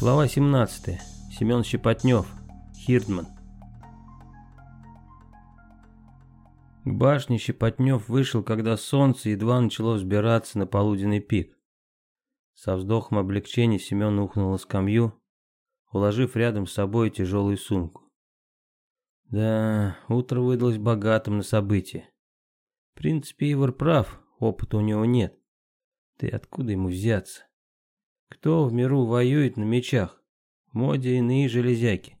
Глава 17. Семен Щепотнев. Хирдман. К башне Щепотнев вышел, когда солнце едва начало взбираться на полуденный пик. Со вздохом облегчения Семен ухнул на скамью, уложив рядом с собой тяжелую сумку. Да, утро выдалось богатым на события. В принципе, Ивар прав, опыта у него нет. Да и откуда ему взяться? Кто в миру воюет на мечах? В моде иные железяки.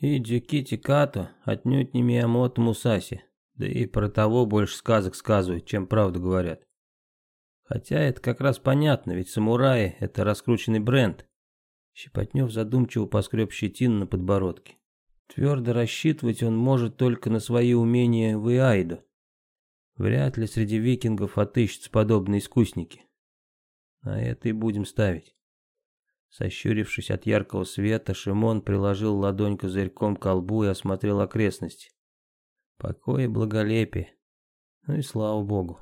И Джикити Като отнюдь не Миямото Мусаси. Да и про того больше сказок сказывают, чем правду говорят. Хотя это как раз понятно, ведь самураи — это раскрученный бренд. Щепотнев задумчиво поскреб щетину на подбородке. Твердо рассчитывать он может только на свои умения в Иайдо. Вряд ли среди викингов отыщутся подобные искусники. А это и будем ставить. Сощурившись от яркого света, Шимон приложил ладонь козырьком к колбу и осмотрел окрестности. Покой и благолепие. Ну и слава богу.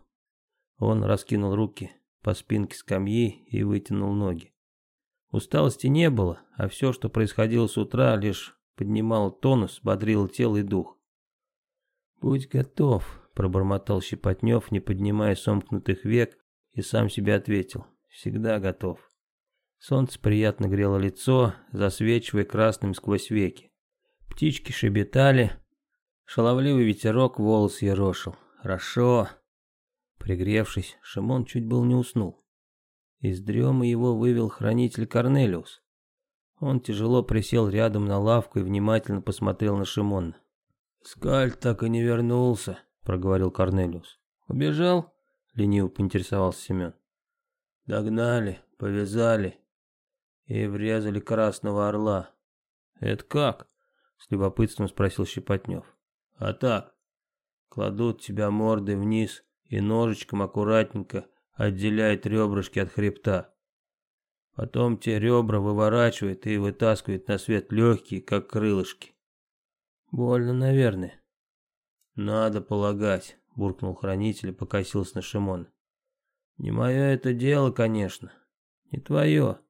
Он раскинул руки по спинке скамьи и вытянул ноги. Усталости не было, а все, что происходило с утра, лишь поднимало тонус, бодрило тело и дух. «Будь готов», — пробормотал Щепотнев, не поднимая сомкнутых век, и сам себе ответил всегда готов. Солнце приятно грело лицо, засвечивая красным сквозь веки. Птички шебетали, шаловливый ветерок волос ерошил. Хорошо. Пригревшись, Шимон чуть был не уснул. Из дремы его вывел хранитель Корнелиус. Он тяжело присел рядом на лавку и внимательно посмотрел на Шимона. «Скальд так и не вернулся», — проговорил Корнелиус. «Убежал?» — лениво поинтересовался Семен. Догнали, повязали и врезали красного орла. «Это как?» — с любопытством спросил Щепотнев. «А так, кладут тебя мордой вниз и ножичком аккуратненько отделяет ребрышки от хребта. Потом те ребра выворачивает и вытаскивает на свет легкие, как крылышки. Больно, наверное. Надо полагать, буркнул хранитель и покосился на Шимона. Не мое это дело, конечно. Не твое.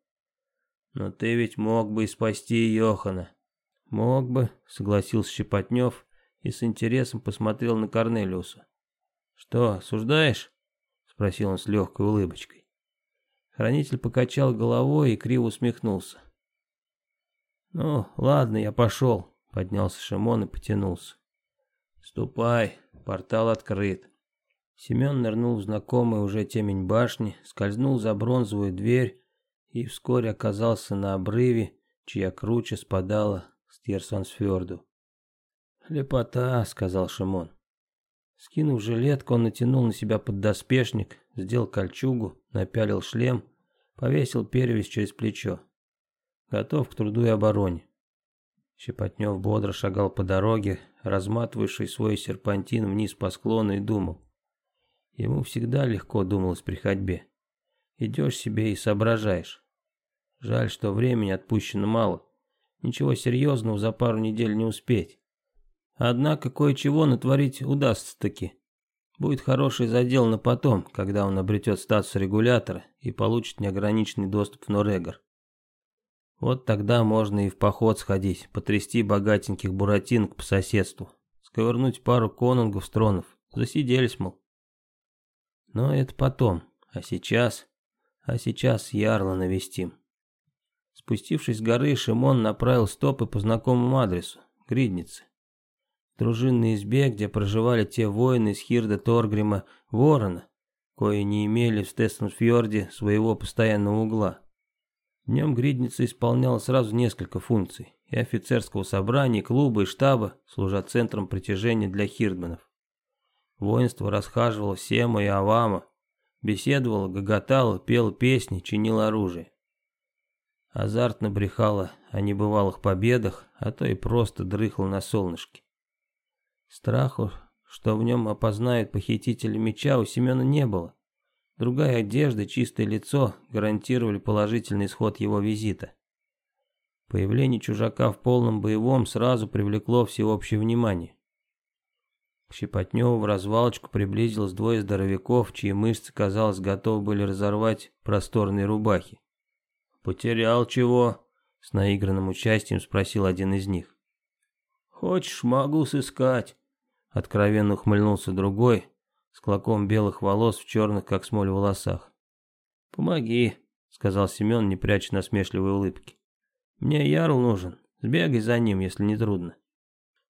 Но ты ведь мог бы и спасти Йохана. Мог бы, согласился Щепотнев и с интересом посмотрел на Корнелиуса. Что, осуждаешь? Спросил он с легкой улыбочкой. Хранитель покачал головой и криво усмехнулся. «Ну, ладно, я пошел», — поднялся Шимон и потянулся. «Ступай, портал открыт». Семен нырнул в знакомый уже темень башни, скользнул за бронзовую дверь и вскоре оказался на обрыве, чья круче спадала с Терсонсфьорду. «Лепота», — сказал Шимон. Скинув жилетку, он натянул на себя поддоспешник, сделал кольчугу, напялил шлем, повесил перевязь через плечо. Готов к труду и обороне. Щепотнев бодро шагал по дороге, разматывавший свой серпантин вниз по склону и думал. Ему всегда легко думалось при ходьбе. Идешь себе и соображаешь. Жаль, что времени отпущено мало. Ничего серьезного за пару недель не успеть. Однако кое-чего натворить удастся-таки. Будет хороший задел на потом, когда он обретет статус регулятора и получит неограниченный доступ в Норегор. Вот тогда можно и в поход сходить, потрясти богатеньких буратинок по соседству, сковырнуть пару конунгов стронов. Засиделись, мол. Но это потом. А сейчас... А сейчас Ярла навестим. Спустившись с горы, Шимон направил стопы по знакомому адресу — Гридницы, дружинной избе, где проживали те воины из Хирда Торгрима Ворона, кои не имели в Стессенфьорде своего постоянного угла. Днем гридница исполняла сразу несколько функций – и офицерского собрания, и клуба, и штаба, служа центром притяжения для хирдманов. Воинство расхаживало Сема и Авама, беседовало, гоготало, пело песни, чинило оружие. Азартно брехало о небывалых победах, а то и просто дрыхло на солнышке. Страху, что в нем опознают похитители меча, у Семена не было. Другая одежда, чистое лицо гарантировали положительный исход его визита. Появление чужака в полном боевом сразу привлекло всеобщее внимание. Щепотневу в развалочку приблизилось двое здоровяков, чьи мышцы, казалось, готовы были разорвать просторные рубахи. «Потерял чего?» — с наигранным участием спросил один из них. «Хочешь, могу сыскать», — откровенно ухмыльнулся другой, с клоком белых волос в черных, как смоль, волосах. «Помоги», — сказал Семен, не пряча насмешливой улыбки. «Мне ярл нужен, сбегай за ним, если не трудно».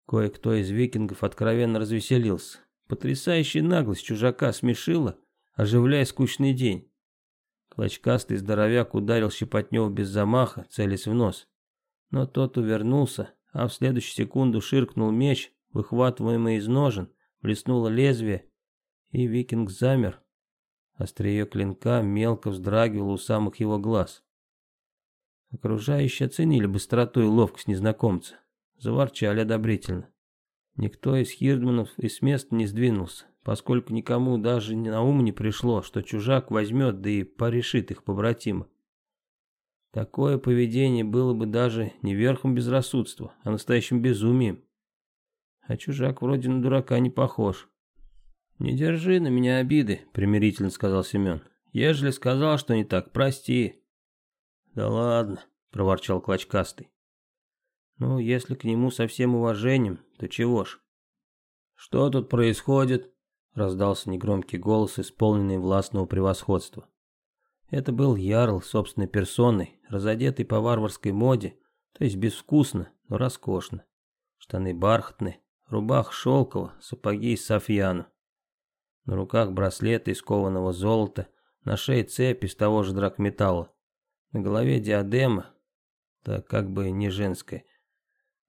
Кое-кто из викингов откровенно развеселился. Потрясающая наглость чужака смешила, оживляя скучный день. Клочкастый здоровяк ударил Щепотнева без замаха, целясь в нос. Но тот увернулся, а в следующую секунду ширкнул меч, выхватываемый из ножен, блеснуло лезвие, и викинг замер. Острие клинка мелко вздрагивало у самых его глаз. Окружающие оценили быстроту и ловкость незнакомца заворчали одобрительно. Никто из хирдманов и с места не сдвинулся, поскольку никому даже на ум не пришло, что чужак возьмет, да и порешит их побратима. Такое поведение было бы даже не верхом безрассудства, а настоящим безумием. А чужак вроде на дурака не похож. «Не держи на меня обиды», — примирительно сказал Семен. «Ежели сказал, что не так, прости». «Да ладно», — проворчал Клочкастый. Ну, если к нему со всем уважением, то чего ж. «Что тут происходит?» — раздался негромкий голос, исполненный властного превосходства. Это был Ярл собственной персоной, разодетый по варварской моде, то есть безвкусно, но роскошно. Штаны бархатные, рубах шелково, сапоги из софьяна. На руках браслеты из кованого золота, на шее цепь из того же драгметалла. На голове диадема, так как бы не женская,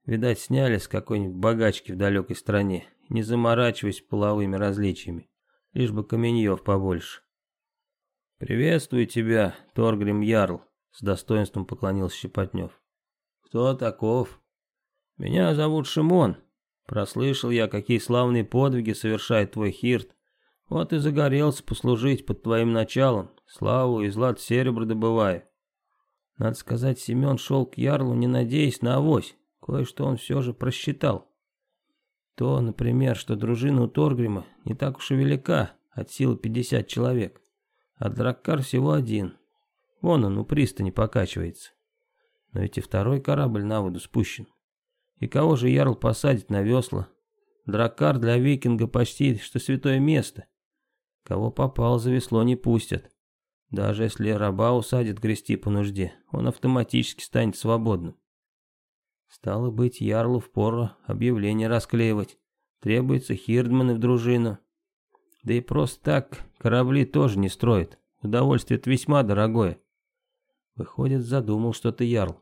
Видать, сняли с какой-нибудь богачки в далекой стране, не заморачиваясь половыми различиями, лишь бы каменьев побольше. «Приветствую тебя, Торгрим Ярл», — с достоинством поклонился Щепотнев. «Кто таков?» «Меня зовут Шимон. Прослышал я, какие славные подвиги совершает твой хирт. Вот и загорелся послужить под твоим началом, славу и злат серебро добывая». Надо сказать, Семен шел к ярлу, не надеясь на авось, кое-что он все же просчитал. То, например, что дружина у Торгрима не так уж и велика, от силы 50 человек, а Драккар всего один. Вон он у пристани покачивается. Но ведь и второй корабль на воду спущен. И кого же Ярл посадит на весла? Драккар для викинга почти что святое место. Кого попал, за весло не пустят. Даже если раба усадит грести по нужде, он автоматически станет свободным. Стало быть, Ярлу впору объявление расклеивать. Требуется хирдманы в дружину. Да и просто так корабли тоже не строят. Удовольствие это весьма дорогое. Выходит, задумал что-то Ярл.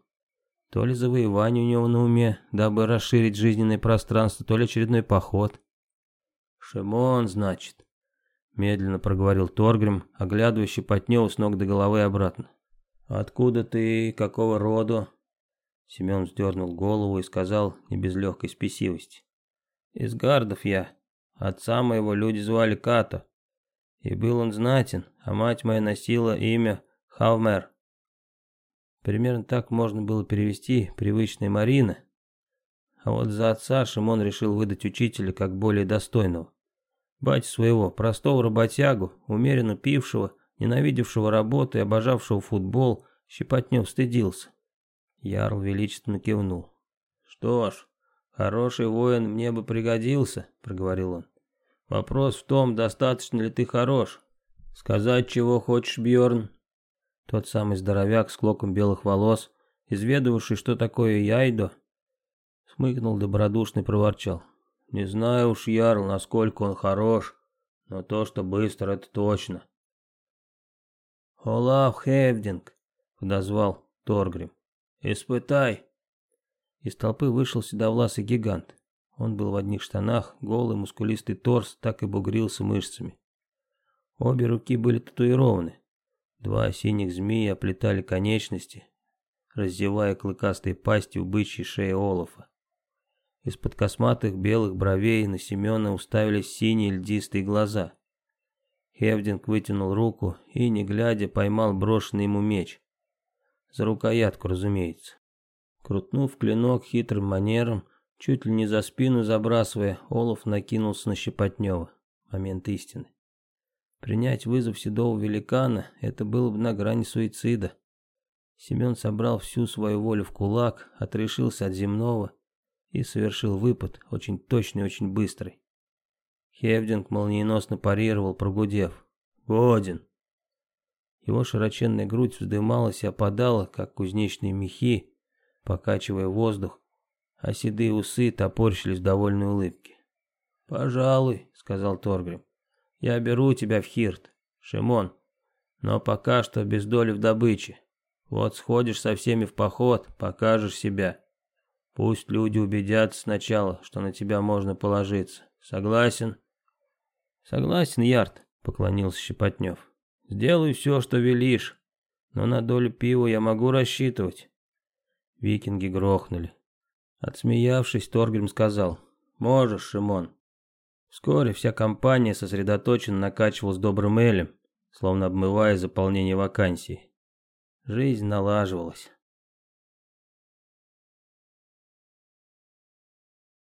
То ли завоевание у него на уме, дабы расширить жизненное пространство, то ли очередной поход. «Шимон, значит», — медленно проговорил Торгрим, оглядывающий Потневу с ног до головы обратно. «Откуда ты, какого роду, Семен вздернул голову и сказал не без легкой спесивости. «Из гардов я. Отца моего люди звали Ката, И был он знатен, а мать моя носила имя Хавмер». Примерно так можно было перевести привычная Марина. А вот за отца Шимон решил выдать учителя как более достойного. Батя своего, простого работягу, умеренно пившего, ненавидевшего работы и обожавшего футбол, щепотнев стыдился. Ярл величественно кивнул. «Что ж, хороший воин мне бы пригодился», — проговорил он. «Вопрос в том, достаточно ли ты хорош. Сказать, чего хочешь, Бьорн?» Тот самый здоровяк с клоком белых волос, изведавший, что такое яйдо, смыкнул добродушно и проворчал. «Не знаю уж, Ярл, насколько он хорош, но то, что быстро, это точно». «Олаф Хевдинг», — подозвал Торгрим. «Испытай!» Из толпы вышел седовласый гигант. Он был в одних штанах, голый, мускулистый торс так и бугрился мышцами. Обе руки были татуированы. Два синих змеи оплетали конечности, раздевая клыкастые пасти у бычьей шеи Олафа. Из-под косматых белых бровей на Семена уставились синие льдистые глаза. Хевдинг вытянул руку и, не глядя, поймал брошенный ему меч за рукоятку, разумеется. Крутнув клинок хитрым манером, чуть ли не за спину забрасывая, Олов накинулся на Щепотнева. Момент истины. Принять вызов седого великана – это было бы на грани суицида. Семен собрал всю свою волю в кулак, отрешился от земного и совершил выпад, очень точный и очень быстрый. Хевдинг молниеносно парировал, прогудев. «Годен!» Его широченная грудь вздымалась и опадала, как кузнечные мехи, покачивая воздух, а седые усы топорщились в довольной улыбке. «Пожалуй», — сказал Торгрим, — «я беру тебя в Хирт, Шимон, но пока что без доли в добыче. Вот сходишь со всеми в поход, покажешь себя. Пусть люди убедятся сначала, что на тебя можно положиться. Согласен?» «Согласен, Ярд», — поклонился Щепотнев. Сделай все, что велишь, но на долю пива я могу рассчитывать. Викинги грохнули. Отсмеявшись, Торгрим сказал, «Можешь, Шимон». Вскоре вся компания сосредоточенно накачивалась добрым элем, словно обмывая заполнение вакансий. Жизнь налаживалась.